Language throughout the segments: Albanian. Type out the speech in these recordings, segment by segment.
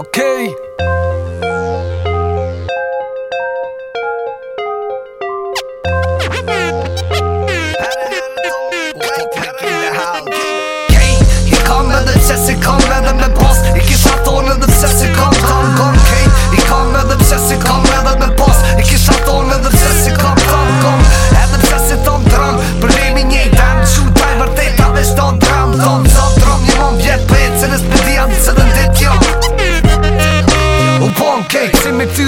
Okay.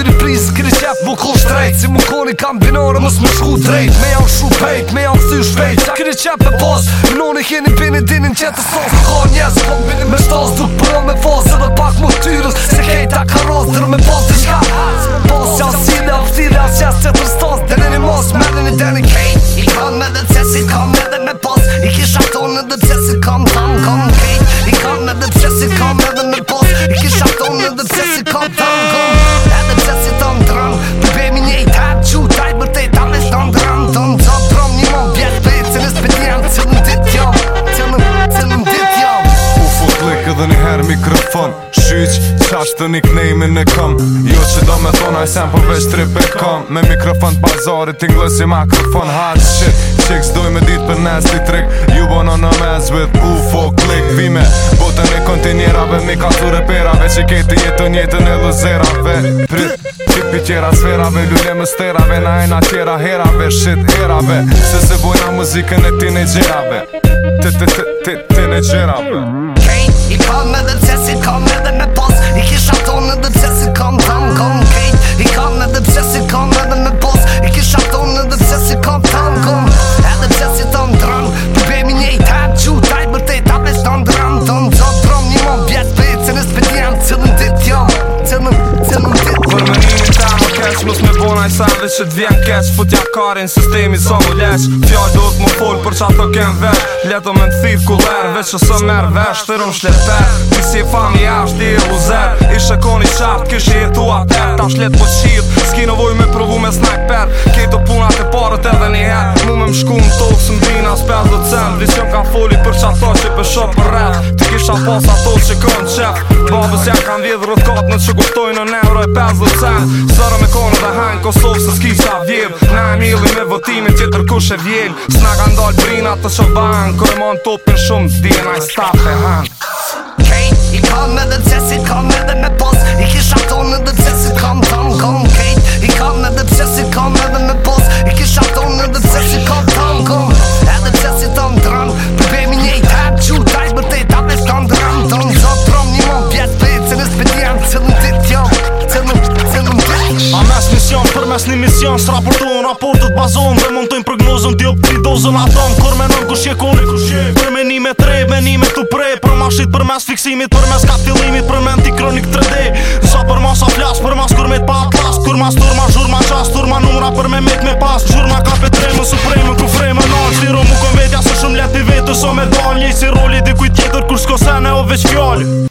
Lyri prisë këri qep mu kohë shtrejt Si mu koni kam binore mos mu shku drejt Me jam shu pejt, me jam sy shvejt Këri qep e pos, më noni keni pini dinin qëtë sos Ka njës, po bini me shtas duk pro me fos Edhe pak mu tyrës, se kejta ka rozër me pos të shka Pos që as si dhe as si dhe as qës qëtër stas Deneni mos, merdeni deni kejt I kam edhe cesit, kam edhe me pos I kisha tonë edhe cesit, kam tam, kam kejt I kam edhe cesit, kam edhe mikrofon Shyq, qash të nickname-in në këm Jo që do me thonë aj sem përveç tripe kom Me mikrofon të pazarit, t'inglë si makrofon Hard shit, qik s'doj me dit për nasty trick You bono në mes with UFO click Vime, botën e kontinjerave Mi ka thure perave që kejtë jetën jetën e lëzerave Prit, qipi tjera sferave Lule më sterave, na e na tjera herave Shit herave, se se bojna muzikën e tine gjerave Te te te të të të gjerave Kam edhe të cesit, kam edhe me pas I kisha tonë edhe të cesit Që mos me bona i që t'vjen keq Futja po karin, sistemi sa më leq Fjall do t'mu full për qa t'o kem vet Leto me t'thit ku ver Veq që së mer vesh të rëm shleter Ti si e fami jasht i e uzer I shëkon i qart, kësh i jetu atër Ta shlet po qir, s'ki në me provu me sniper Kejto punat e parët edhe një Mu me më shku në tokë, së mdina s'pes do cen Vriqëm ka foli për qa thoshe për shopë rrët qa pas ato që kënë qep Babës ja kanë vjedhë rëtkat në që guptojnë në euro e 50 cent Sërë me konë dhe hajnë Kosovë se s'ki sa vjedhë Na e mili me votimin tjetër kush e vjedhë S'na ka ndalë brinat të që banë Kërë më në topin shumë zdi e i stafë e hanë Kejnë i dhe të qesit kam janë s'raportojnë raportët bazon Dhe montojnë prognozën dio për i dozën atom Kur menon ku shjekun Kur shjek Për menime tre Menime të pre Për mashit për mes fiksimit Për mes kaptilimit Për menti kronik 3D Sa për mas a flas Për mas kur me t'pa atlas Kur mas turma Zhur ma qas Turma numra për me met me pas Zhur ma kape tremën Supremën ku fremën Non shliro mu kon vetja Se shumë i vetë Së me dal